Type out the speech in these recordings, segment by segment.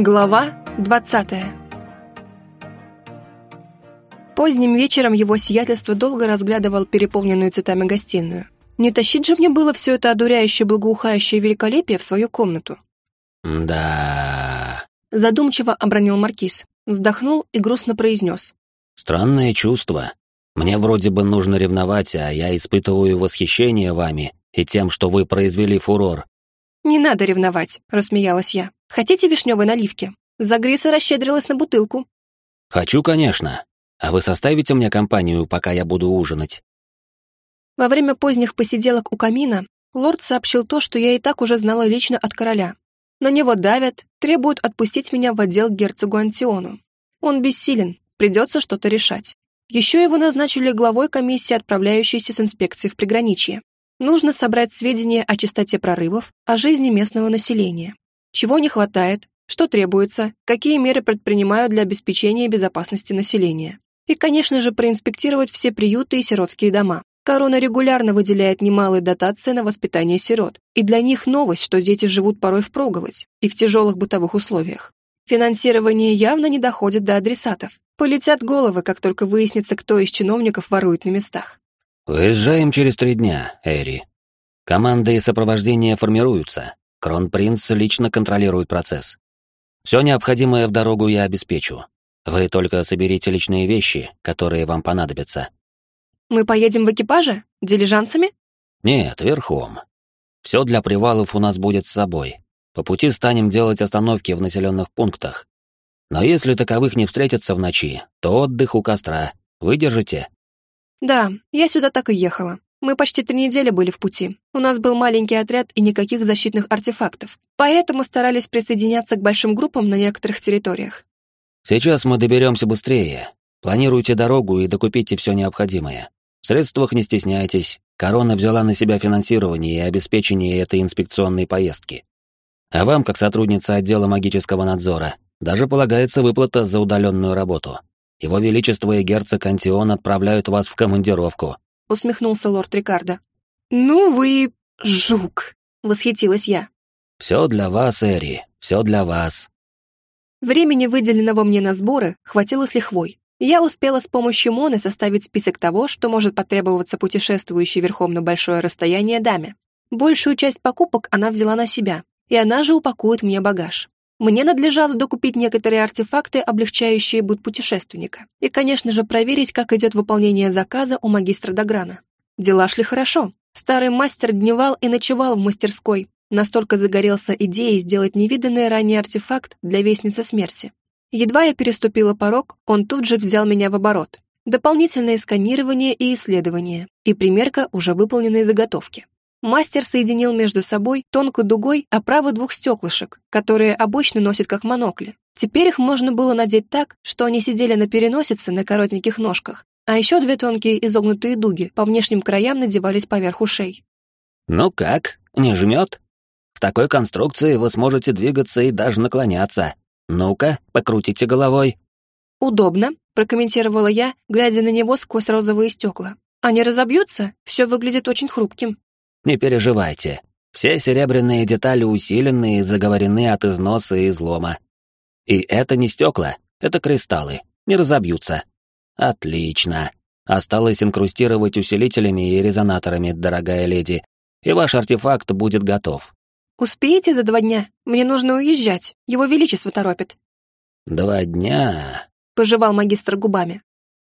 Глава 20 Поздним вечером его сиятельство долго разглядывал переполненную цветами гостиную. Не тащить же мне было все это одуряющее благоухающее великолепие в свою комнату. «Да...» Задумчиво обронил Маркиз, вздохнул и грустно произнес. «Странное чувство. Мне вроде бы нужно ревновать, а я испытываю восхищение вами и тем, что вы произвели фурор». «Не надо ревновать», — рассмеялась я. «Хотите вишневой наливки? Загриса расщедрилась на бутылку». «Хочу, конечно. А вы составите мне компанию, пока я буду ужинать?» Во время поздних посиделок у камина лорд сообщил то, что я и так уже знала лично от короля. На него давят, требуют отпустить меня в отдел к герцогу Антиону. Он бессилен, придется что-то решать. Еще его назначили главой комиссии, отправляющейся с инспекцией в приграничье. Нужно собрать сведения о частоте прорывов, о жизни местного населения. Чего не хватает, что требуется, какие меры предпринимают для обеспечения безопасности населения. И, конечно же, проинспектировать все приюты и сиротские дома. Корона регулярно выделяет немалые дотации на воспитание сирот, и для них новость, что дети живут порой впроголодь и в тяжелых бытовых условиях. Финансирование явно не доходит до адресатов. Полетят головы, как только выяснится, кто из чиновников ворует на местах. «Выезжаем через три дня, Эри. Команды и сопровождение формируются. Кронпринц лично контролирует процесс. Все необходимое в дорогу я обеспечу. Вы только соберите личные вещи, которые вам понадобятся. Мы поедем в экипаже? Дилижансами? Нет, верхом. Все для привалов у нас будет с собой. По пути станем делать остановки в населенных пунктах. Но если таковых не встретится в ночи, то отдых у костра. Выдержите? Да, я сюда так и ехала. Мы почти три недели были в пути. У нас был маленький отряд и никаких защитных артефактов. Поэтому старались присоединяться к большим группам на некоторых территориях. Сейчас мы доберемся быстрее. Планируйте дорогу и докупите все необходимое. В средствах не стесняйтесь, корона взяла на себя финансирование и обеспечение этой инспекционной поездки. А вам, как сотрудница отдела магического надзора, даже полагается выплата за удаленную работу. Его Величество и герцог Антион отправляют вас в командировку. Усмехнулся лорд Рикардо. Ну вы... жук, восхитилась я. Все для вас, Эри, все для вас. Времени, выделенного мне на сборы, хватило с лихвой. Я успела с помощью Моны составить список того, что может потребоваться путешествующей верхом на большое расстояние даме. Большую часть покупок она взяла на себя, и она же упакует мне багаж. Мне надлежало докупить некоторые артефакты, облегчающие быт путешественника, и, конечно же, проверить, как идет выполнение заказа у магистра Даграна. Дела шли хорошо. Старый мастер дневал и ночевал в мастерской, настолько загорелся идеей сделать невиданный ранее артефакт для Вестницы Смерти. Едва я переступила порог, он тут же взял меня в оборот. Дополнительное сканирование и исследование, и примерка уже выполненной заготовки. Мастер соединил между собой тонкой дугой оправы двух стеклышек, которые обычно носят как монокли. Теперь их можно было надеть так, что они сидели на переносице на коротеньких ножках, а еще две тонкие изогнутые дуги по внешним краям надевались поверх ушей. «Ну как, не жмет? В такой конструкции вы сможете двигаться и даже наклоняться», «Ну-ка, покрутите головой». «Удобно», — прокомментировала я, глядя на него сквозь розовые стекла. «Они разобьются? Все выглядит очень хрупким». «Не переживайте. Все серебряные детали усилены и заговорены от износа и излома. И это не стекла, это кристаллы. Не разобьются». «Отлично. Осталось инкрустировать усилителями и резонаторами, дорогая леди, и ваш артефакт будет готов. «Успеете за два дня? Мне нужно уезжать. Его Величество торопит». «Два дня?» — пожевал магистр губами.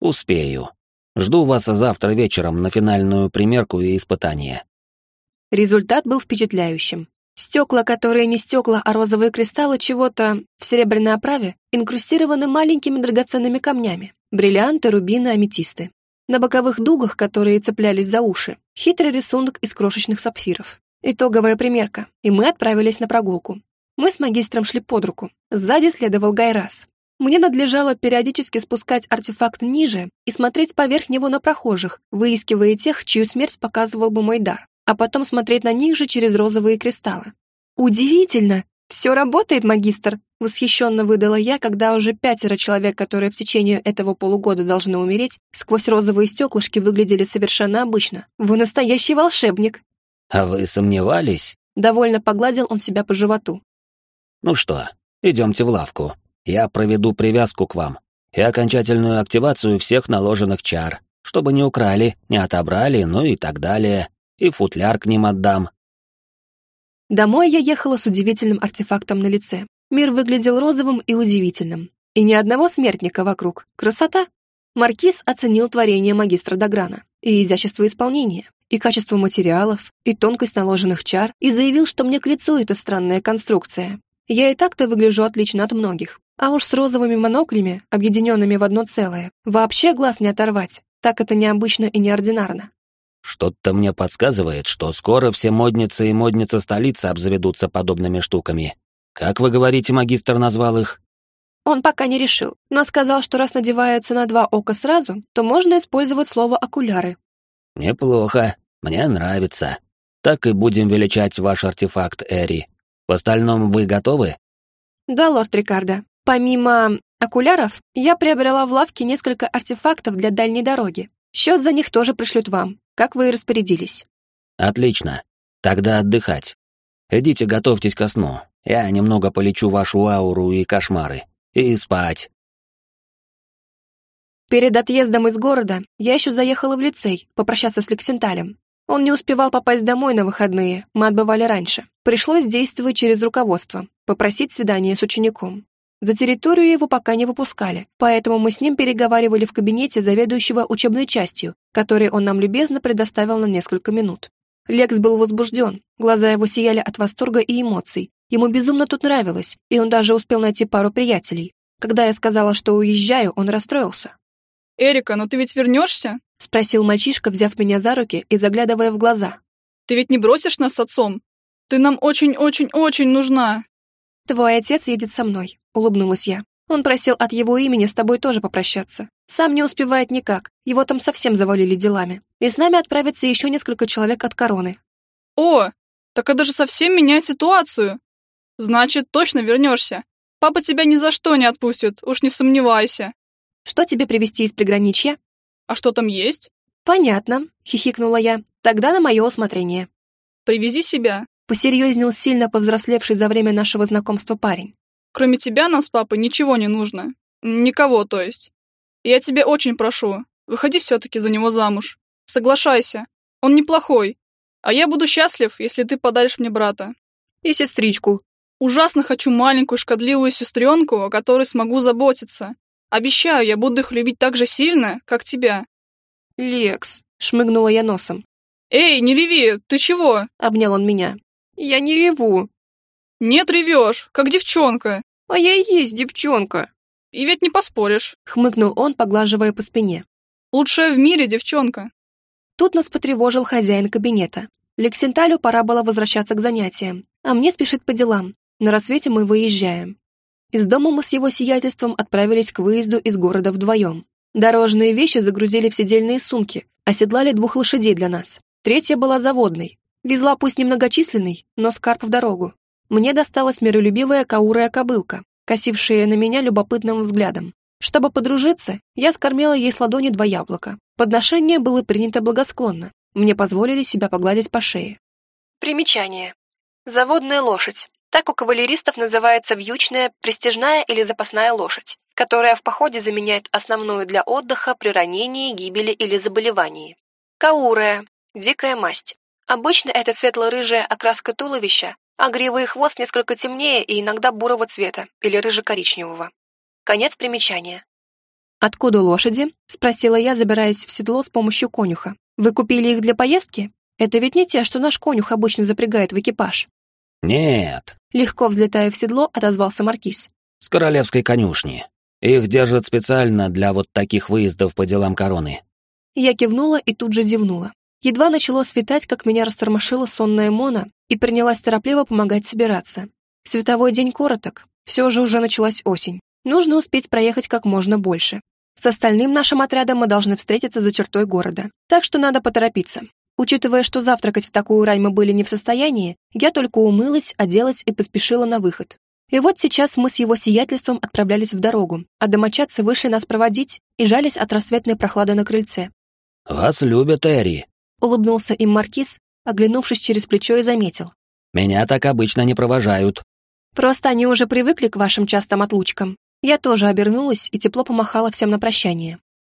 «Успею. Жду вас завтра вечером на финальную примерку и испытание». Результат был впечатляющим. Стекла, которые не стекла, а розовые кристаллы чего-то в серебряной оправе, инкрустированы маленькими драгоценными камнями. Бриллианты, рубины, аметисты. На боковых дугах, которые цеплялись за уши, хитрый рисунок из крошечных сапфиров. Итоговая примерка, и мы отправились на прогулку. Мы с магистром шли под руку. Сзади следовал Гайрас. Мне надлежало периодически спускать артефакт ниже и смотреть поверх него на прохожих, выискивая тех, чью смерть показывал бы мой дар, а потом смотреть на них же через розовые кристаллы. «Удивительно! Все работает, магистр!» Восхищенно выдала я, когда уже пятеро человек, которые в течение этого полугода должны умереть, сквозь розовые стеклышки выглядели совершенно обычно. «Вы настоящий волшебник!» «А вы сомневались?» Довольно погладил он себя по животу. «Ну что, Идемте в лавку. Я проведу привязку к вам и окончательную активацию всех наложенных чар, чтобы не украли, не отобрали, ну и так далее. И футляр к ним отдам. Домой я ехала с удивительным артефактом на лице. Мир выглядел розовым и удивительным. И ни одного смертника вокруг. Красота! Маркиз оценил творение магистра Даграна, и изящество исполнения, и качество материалов, и тонкость наложенных чар, и заявил, что мне к лицу эта странная конструкция. Я и так-то выгляжу отлично от многих. А уж с розовыми моноклями, объединенными в одно целое, вообще глаз не оторвать. Так это необычно и неординарно. Что-то мне подсказывает, что скоро все модницы и модницы столицы обзаведутся подобными штуками. Как вы говорите, магистр назвал их? Он пока не решил, но сказал, что раз надеваются на два ока сразу, то можно использовать слово «окуляры». Неплохо, мне нравится. Так и будем величать ваш артефакт, Эри. В остальном вы готовы? Да, лорд Рикардо. Помимо окуляров, я приобрела в лавке несколько артефактов для дальней дороги. Счет за них тоже пришлют вам, как вы и распорядились. Отлично. Тогда отдыхать. Идите, готовьтесь ко сну. Я немного полечу вашу ауру и кошмары. И спать. Перед отъездом из города я еще заехала в лицей попрощаться с Лексенталем. Он не успевал попасть домой на выходные, мы отбывали раньше. Пришлось действовать через руководство, попросить свидание с учеником. За территорию его пока не выпускали, поэтому мы с ним переговаривали в кабинете заведующего учебной частью, который он нам любезно предоставил на несколько минут. Лекс был возбужден, глаза его сияли от восторга и эмоций. Ему безумно тут нравилось, и он даже успел найти пару приятелей. Когда я сказала, что уезжаю, он расстроился. «Эрика, но ты ведь вернешься?» — спросил мальчишка, взяв меня за руки и заглядывая в глаза. «Ты ведь не бросишь нас с отцом? Ты нам очень-очень-очень нужна!» «Твой отец едет со мной», — улыбнулась я. «Он просил от его имени с тобой тоже попрощаться. Сам не успевает никак, его там совсем завалили делами. И с нами отправится еще несколько человек от короны». «О, так это же совсем меняет ситуацию. Значит, точно вернешься. Папа тебя ни за что не отпустит, уж не сомневайся». «Что тебе привезти из приграничья?» «А что там есть?» «Понятно», — хихикнула я. «Тогда на мое усмотрение». «Привези себя. Посерьезнел сильно повзрослевший за время нашего знакомства парень. «Кроме тебя нам с папой ничего не нужно. Никого, то есть. Я тебя очень прошу, выходи все-таки за него замуж. Соглашайся. Он неплохой. А я буду счастлив, если ты подаришь мне брата. И сестричку. Ужасно хочу маленькую шкодливую сестренку, о которой смогу заботиться. Обещаю, я буду их любить так же сильно, как тебя. Лекс, шмыгнула я носом. Эй, не реви, ты чего? Обнял он меня. Я не реву. Нет, ревешь, как девчонка. А я и есть девчонка. И ведь не поспоришь. Хмыкнул он, поглаживая по спине. Лучшая в мире девчонка. Тут нас потревожил хозяин кабинета. Лексенталю пора было возвращаться к занятиям, а мне спешить по делам. На рассвете мы выезжаем. Из дома мы с его сиятельством отправились к выезду из города вдвоем. Дорожные вещи загрузили в сидельные сумки, оседлали двух лошадей для нас. Третья была заводной, Везла пусть немногочисленный, но скарб в дорогу. Мне досталась миролюбивая каурая кобылка, косившая на меня любопытным взглядом. Чтобы подружиться, я скормила ей с ладони два яблока. Подношение было принято благосклонно. Мне позволили себя погладить по шее. Примечание. Заводная лошадь. Так у кавалеристов называется вьючная, престижная или запасная лошадь, которая в походе заменяет основную для отдыха при ранении, гибели или заболевании. Каурая. Дикая масть. Обычно это светло-рыжая окраска туловища, а грива и хвост несколько темнее и иногда бурого цвета или рыже-коричневого. Конец примечания. «Откуда лошади?» — спросила я, забираясь в седло с помощью конюха. «Вы купили их для поездки? Это ведь не те, что наш конюх обычно запрягает в экипаж». «Нет», — легко взлетая в седло, отозвался Маркиз. «С королевской конюшни. Их держат специально для вот таких выездов по делам короны». Я кивнула и тут же зевнула. Едва начало светать, как меня растормошила сонная Мона и принялась торопливо помогать собираться. Световой день короток, все же уже началась осень. Нужно успеть проехать как можно больше. С остальным нашим отрядом мы должны встретиться за чертой города, так что надо поторопиться. Учитывая, что завтракать в такую рань мы были не в состоянии, я только умылась, оделась и поспешила на выход. И вот сейчас мы с его сиятельством отправлялись в дорогу, а домочадцы вышли нас проводить и жались от рассветной прохлады на крыльце. «Вас любят, Эри», Улыбнулся им маркиз, оглянувшись через плечо и заметил. «Меня так обычно не провожают». Просто они уже привыкли к вашим частым отлучкам. Я тоже обернулась и тепло помахала всем на прощание.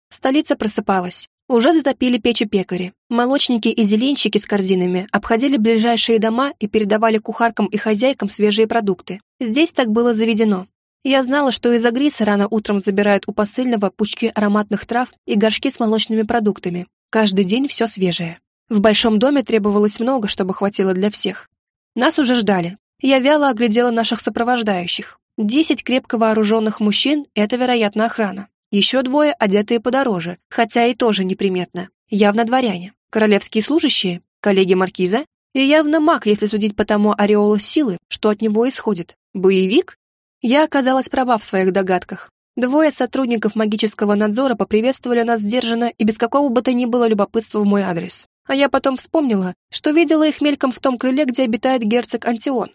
Столица просыпалась. Уже затопили печи пекари. Молочники и зеленщики с корзинами обходили ближайшие дома и передавали кухаркам и хозяйкам свежие продукты. Здесь так было заведено. Я знала, что из Агриса рано утром забирают у посыльного пучки ароматных трав и горшки с молочными продуктами. Каждый день все свежее. В большом доме требовалось много, чтобы хватило для всех. Нас уже ждали. Я вяло оглядела наших сопровождающих. Десять крепко вооруженных мужчин — это, вероятно, охрана. Еще двое, одетые подороже, хотя и тоже неприметно. Явно дворяне. Королевские служащие, коллеги маркиза. И явно маг, если судить по тому ореолу силы, что от него исходит. Боевик? Я оказалась права в своих догадках. Двое сотрудников магического надзора поприветствовали нас сдержанно и без какого бы то ни было любопытства в мой адрес. А я потом вспомнила, что видела их мельком в том крыле, где обитает герцог Антион.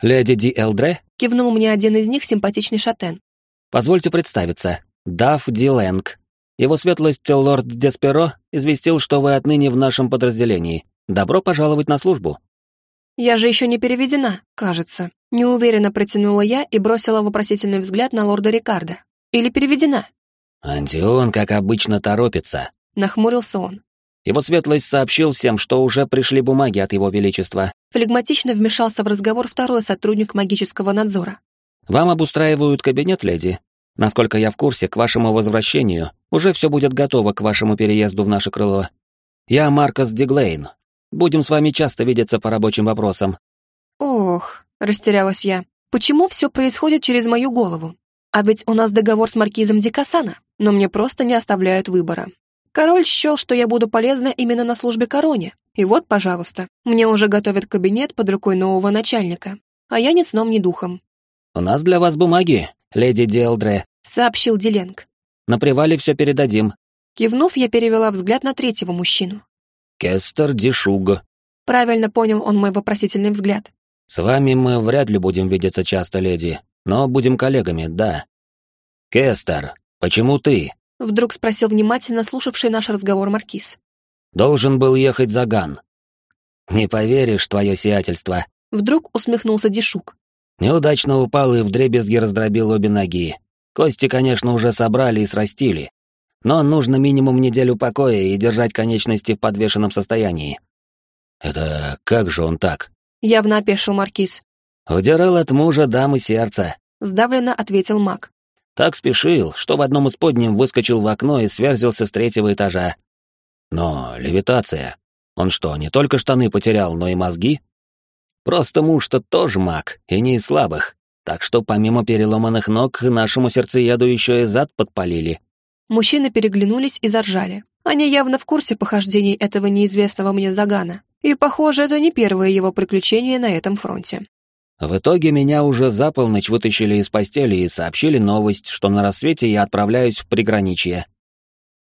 «Леди Ди Элдре?» — кивнул мне один из них, симпатичный шатен. «Позвольте представиться. Даф Ди Лэнг. Его светлость лорд Десперо известил, что вы отныне в нашем подразделении. Добро пожаловать на службу». «Я же еще не переведена, кажется». Неуверенно протянула я и бросила вопросительный взгляд на лорда Рикардо. «Или переведена?» «Антион, как обычно, торопится», — нахмурился он. Его светлость сообщил всем, что уже пришли бумаги от его величества. Флегматично вмешался в разговор второй сотрудник магического надзора. Вам обустраивают кабинет, леди. Насколько я в курсе, к вашему возвращению уже все будет готово к вашему переезду в наше крыло. Я Маркос Диглейн. Будем с вами часто видеться по рабочим вопросам. Ох, растерялась я. Почему все происходит через мою голову? А ведь у нас договор с маркизом Дикасана, но мне просто не оставляют выбора. Король счел, что я буду полезна именно на службе короне. И вот, пожалуйста, мне уже готовят кабинет под рукой нового начальника. А я ни сном, ни духом. «У нас для вас бумаги, леди Диэлдре», — сообщил Диленг. «На привале все передадим». Кивнув, я перевела взгляд на третьего мужчину. «Кестер Дишуг». Правильно понял он мой вопросительный взгляд. «С вами мы вряд ли будем видеться часто, леди, но будем коллегами, да». «Кестер, почему ты?» Вдруг спросил внимательно слушавший наш разговор Маркиз. «Должен был ехать за Ган». «Не поверишь, твое сиятельство». Вдруг усмехнулся Дишук. Неудачно упал и вдребезги раздробил обе ноги. Кости, конечно, уже собрали и срастили. Но нужно минимум неделю покоя и держать конечности в подвешенном состоянии. «Это как же он так?» — явно опешил Маркиз. «Удирал от мужа дамы сердца», — сдавленно ответил маг. Так спешил, что в одном из подним выскочил в окно и сверзился с третьего этажа. Но левитация. Он что, не только штаны потерял, но и мозги? Просто муж-то тоже маг, и не из слабых. Так что помимо переломанных ног, нашему сердцееду еще и зад подпалили. Мужчины переглянулись и заржали. Они явно в курсе похождений этого неизвестного мне Загана. И, похоже, это не первое его приключение на этом фронте. В итоге меня уже за полночь вытащили из постели и сообщили новость, что на рассвете я отправляюсь в приграничье.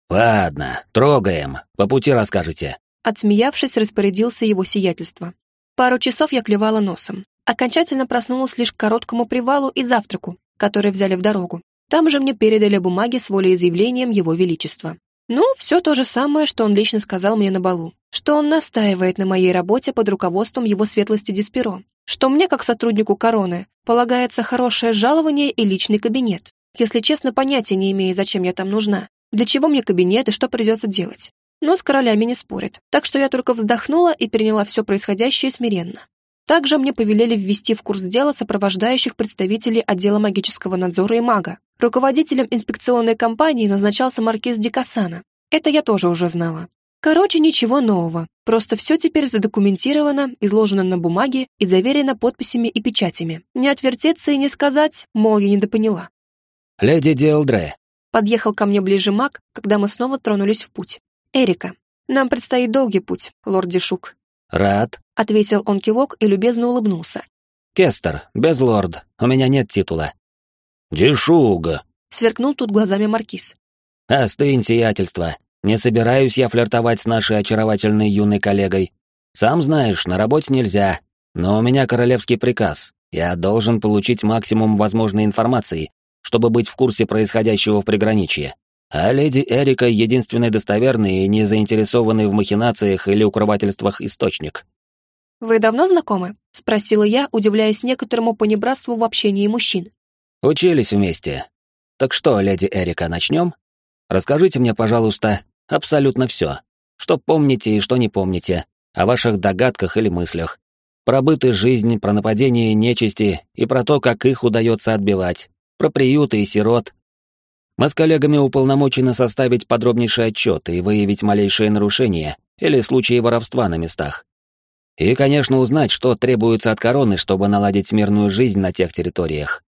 «Ладно, трогаем, по пути расскажете». Отсмеявшись, распорядился его сиятельство. Пару часов я клевала носом. Окончательно проснулась лишь к короткому привалу и завтраку, который взяли в дорогу. Там же мне передали бумаги с волеизъявлением его величества. Ну, все то же самое, что он лично сказал мне на балу. Что он настаивает на моей работе под руководством его светлости Десперо, что мне, как сотруднику короны, полагается хорошее жалование и личный кабинет. Если честно, понятия не имею, зачем я там нужна, для чего мне кабинет и что придется делать. Но с королями не спорят, так что я только вздохнула и приняла все происходящее смиренно. Также мне повелели ввести в курс дела сопровождающих представителей отдела магического надзора и мага. Руководителем инспекционной компании назначался маркиз Дикасана. Это я тоже уже знала. Короче, ничего нового. Просто все теперь задокументировано, изложено на бумаге и заверено подписями и печатями. Не отвертеться и не сказать, мол, я недопоняла. «Леди Диэлдре». Подъехал ко мне ближе маг, когда мы снова тронулись в путь. «Эрика, нам предстоит долгий путь, лорд Дишук». «Рад», — ответил он кивок и любезно улыбнулся. «Кестер, без лорд, у меня нет титула». «Дишуга», — сверкнул тут глазами маркиз. «Остынь, сиятельство. Не собираюсь я флиртовать с нашей очаровательной юной коллегой. Сам знаешь, на работе нельзя. Но у меня королевский приказ. Я должен получить максимум возможной информации, чтобы быть в курсе происходящего в приграничье. А леди Эрика — единственный достоверный и не заинтересованный в махинациях или укрывательствах источник. «Вы давно знакомы?» — спросила я, удивляясь некоторому понебратству в общении мужчин. «Учились вместе. Так что, леди Эрика, начнем? Расскажите мне, пожалуйста, абсолютно все. Что помните и что не помните, о ваших догадках или мыслях. Про быт и жизнь, про нападение нечисти и про то, как их удается отбивать, про приюты и сирот. Мы с коллегами уполномочены составить подробнейший отчет и выявить малейшие нарушения или случаи воровства на местах. И, конечно, узнать, что требуется от короны, чтобы наладить мирную жизнь на тех территориях.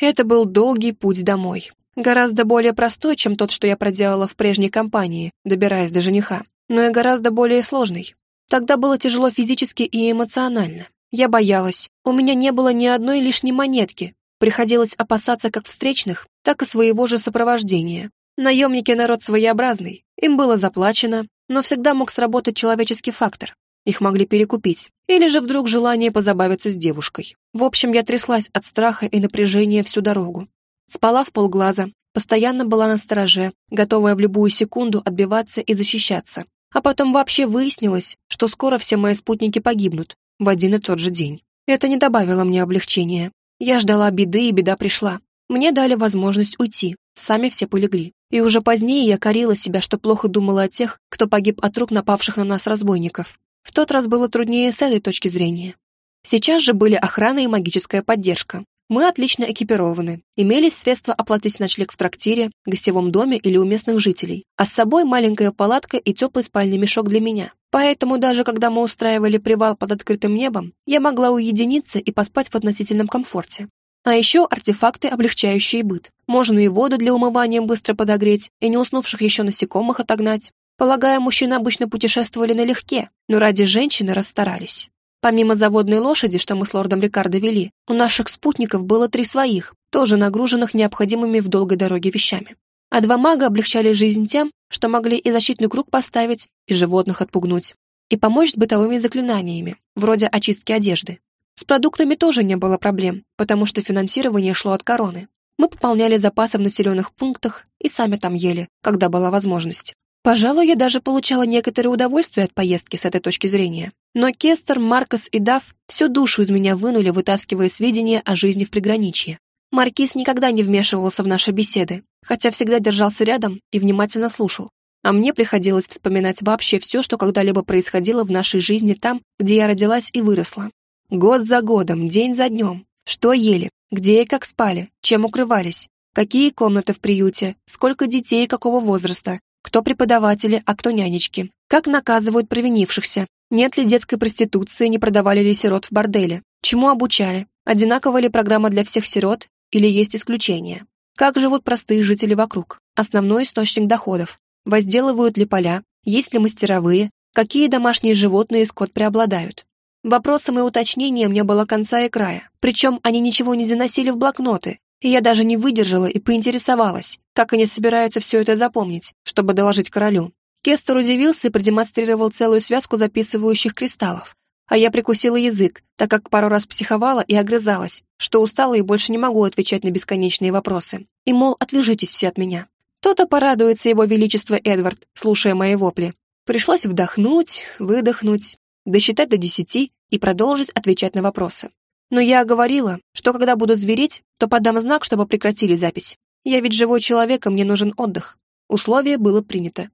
Это был долгий путь домой. Гораздо более простой, чем тот, что я проделала в прежней компании, добираясь до жениха, но и гораздо более сложный. Тогда было тяжело физически и эмоционально. Я боялась, у меня не было ни одной лишней монетки, приходилось опасаться как встречных, так и своего же сопровождения. Наемники народ своеобразный, им было заплачено, но всегда мог сработать человеческий фактор. Их могли перекупить. Или же вдруг желание позабавиться с девушкой. В общем, я тряслась от страха и напряжения всю дорогу. Спала в полглаза, постоянно была на стороже, готовая в любую секунду отбиваться и защищаться. А потом вообще выяснилось, что скоро все мои спутники погибнут в один и тот же день. Это не добавило мне облегчения. Я ждала беды, и беда пришла. Мне дали возможность уйти, сами все полегли. И уже позднее я корила себя, что плохо думала о тех, кто погиб от рук напавших на нас разбойников. В тот раз было труднее с этой точки зрения. Сейчас же были охрана и магическая поддержка. Мы отлично экипированы, имелись средства оплатить ночлег в трактире, гостевом доме или у местных жителей, а с собой маленькая палатка и теплый спальный мешок для меня. Поэтому даже когда мы устраивали привал под открытым небом, я могла уединиться и поспать в относительном комфорте. А еще артефакты, облегчающие быт. Можно и воду для умывания быстро подогреть, и не уснувших еще насекомых отогнать. Полагаю, мужчины обычно путешествовали налегке, но ради женщины расстарались. Помимо заводной лошади, что мы с лордом Рикардо вели, у наших спутников было три своих, тоже нагруженных необходимыми в долгой дороге вещами. А два мага облегчали жизнь тем, что могли и защитный круг поставить, и животных отпугнуть, и помочь с бытовыми заклинаниями, вроде очистки одежды. С продуктами тоже не было проблем, потому что финансирование шло от короны. Мы пополняли запасы в населенных пунктах и сами там ели, когда была возможность. Пожалуй, я даже получала некоторое удовольствие от поездки с этой точки зрения. Но Кестер, Маркос и Дав всю душу из меня вынули, вытаскивая сведения о жизни в приграничье. Маркиз никогда не вмешивался в наши беседы, хотя всегда держался рядом и внимательно слушал. А мне приходилось вспоминать вообще все, что когда-либо происходило в нашей жизни там, где я родилась и выросла. Год за годом, день за днем. Что ели, где и как спали, чем укрывались, какие комнаты в приюте, сколько детей и какого возраста, кто преподаватели, а кто нянечки. Как наказывают провинившихся. Нет ли детской проституции, не продавали ли сирот в борделе. Чему обучали. Одинакова ли программа для всех сирот или есть исключения. Как живут простые жители вокруг. Основной источник доходов. Возделывают ли поля, есть ли мастеровые, какие домашние животные и скот преобладают. Вопросам и уточнениям не было конца и края, причем они ничего не заносили в блокноты, и я даже не выдержала и поинтересовалась, как они собираются все это запомнить, чтобы доложить королю. Кестер удивился и продемонстрировал целую связку записывающих кристаллов. А я прикусила язык, так как пару раз психовала и огрызалась, что устала и больше не могу отвечать на бесконечные вопросы. И, мол, отвяжитесь все от меня. То-то порадуется его величество Эдвард, слушая мои вопли. Пришлось вдохнуть, выдохнуть, досчитать до десяти и продолжить отвечать на вопросы. Но я говорила, что когда буду звереть, то подам знак, чтобы прекратили запись. Я ведь живой человек, и мне нужен отдых. Условие было принято.